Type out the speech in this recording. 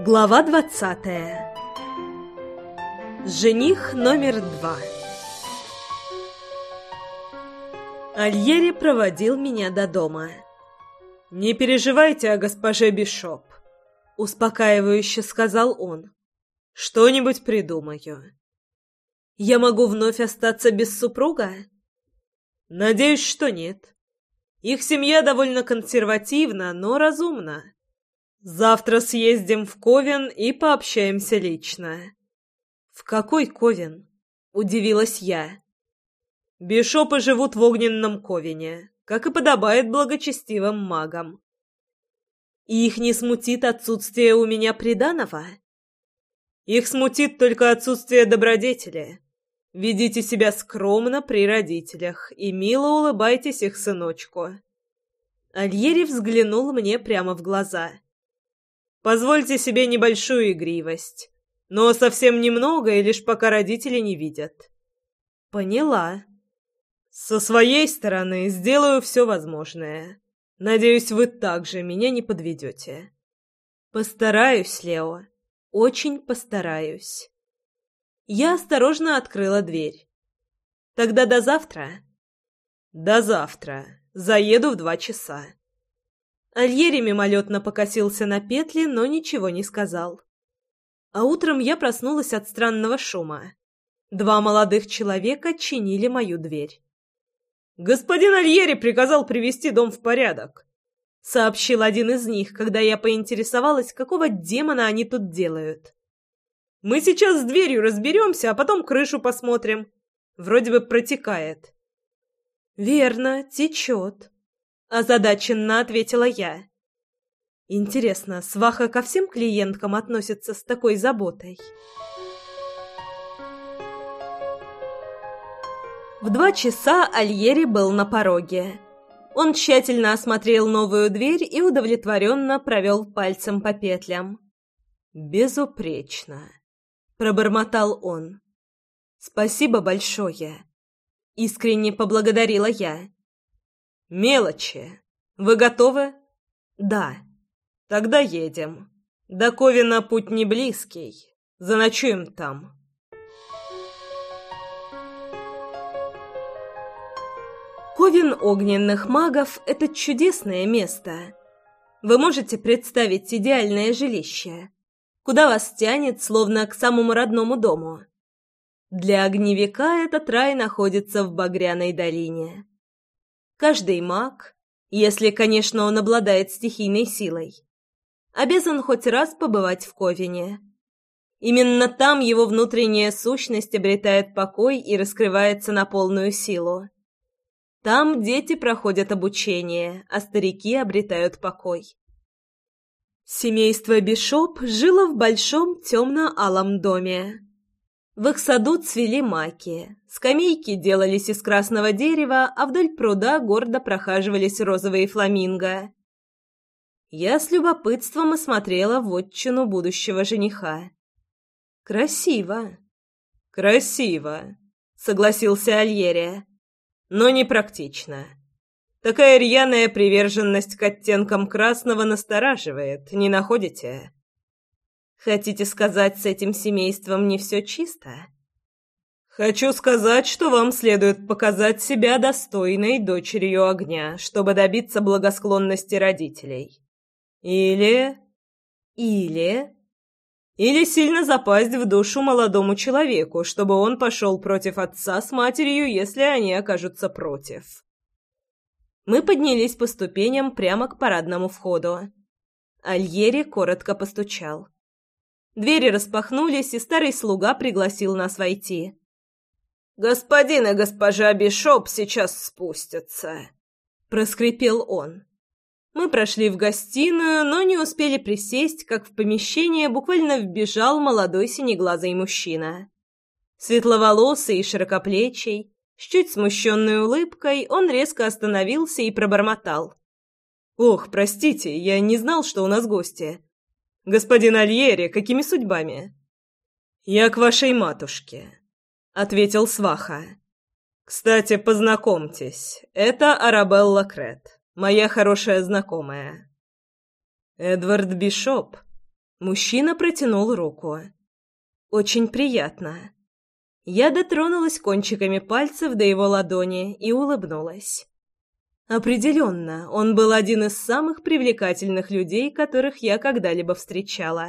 Глава 20. Жених номер два. Альери проводил меня до дома. «Не переживайте о госпоже Бишоп», — успокаивающе сказал он. «Что-нибудь придумаю». «Я могу вновь остаться без супруга?» «Надеюсь, что нет. Их семья довольно консервативна, но разумна». Завтра съездим в Ковен и пообщаемся лично». «В какой Ковен?» — удивилась я. «Бишопы живут в огненном Ковене, как и подобает благочестивым магам». «И их не смутит отсутствие у меня приданого?» «Их смутит только отсутствие добродетели. Ведите себя скромно при родителях и мило улыбайтесь их сыночку». Альери взглянул мне прямо в глаза. Позвольте себе небольшую игривость, но совсем немного и лишь пока родители не видят. Поняла. Со своей стороны сделаю все возможное. Надеюсь, вы также меня не подведете. Постараюсь, Лео. Очень постараюсь. Я осторожно открыла дверь. Тогда до завтра. До завтра. Заеду в два часа. Альери мимолетно покосился на петли, но ничего не сказал. А утром я проснулась от странного шума. Два молодых человека чинили мою дверь. «Господин Альери приказал привести дом в порядок», — сообщил один из них, когда я поинтересовалась, какого демона они тут делают. «Мы сейчас с дверью разберемся, а потом крышу посмотрим. Вроде бы протекает». «Верно, течет», Озадаченно ответила я. Интересно, сваха ко всем клиенткам относится с такой заботой? В два часа Альери был на пороге. Он тщательно осмотрел новую дверь и удовлетворенно провел пальцем по петлям. «Безупречно», — пробормотал он. «Спасибо большое», — искренне поблагодарила я. «Мелочи. Вы готовы?» «Да». «Тогда едем. До Ковина путь не близкий. Заночуем там». Ковин огненных магов – это чудесное место. Вы можете представить идеальное жилище, куда вас тянет, словно к самому родному дому. Для огневика этот рай находится в Багряной долине. Каждый маг, если, конечно, он обладает стихийной силой, обязан хоть раз побывать в Ковине. Именно там его внутренняя сущность обретает покой и раскрывается на полную силу. Там дети проходят обучение, а старики обретают покой. Семейство Бишоп жило в большом темно-алом доме. В их саду цвели маки, скамейки делались из красного дерева, а вдоль пруда гордо прохаживались розовые фламинго. Я с любопытством осмотрела вотчину будущего жениха. «Красиво!» «Красиво!» — согласился Альерия. «Но непрактично. Такая рьяная приверженность к оттенкам красного настораживает, не находите?» Хотите сказать, с этим семейством не все чисто? Хочу сказать, что вам следует показать себя достойной дочерью огня, чтобы добиться благосклонности родителей. Или... Или... Или сильно запасть в душу молодому человеку, чтобы он пошел против отца с матерью, если они окажутся против. Мы поднялись по ступеням прямо к парадному входу. Альери коротко постучал. Двери распахнулись, и старый слуга пригласил нас войти. «Господин и госпожа Бишоп сейчас спустятся», — проскрипел он. Мы прошли в гостиную, но не успели присесть, как в помещение буквально вбежал молодой синеглазый мужчина. Светловолосый и широкоплечий, с чуть смущенной улыбкой, он резко остановился и пробормотал. «Ох, простите, я не знал, что у нас гости. «Господин Альери, какими судьбами?» «Я к вашей матушке», — ответил Сваха. «Кстати, познакомьтесь, это Арабелла Крет, моя хорошая знакомая». «Эдвард Бишоп». Мужчина протянул руку. «Очень приятно». Я дотронулась кончиками пальцев до его ладони и улыбнулась. Определенно, он был один из самых привлекательных людей, которых я когда-либо встречала.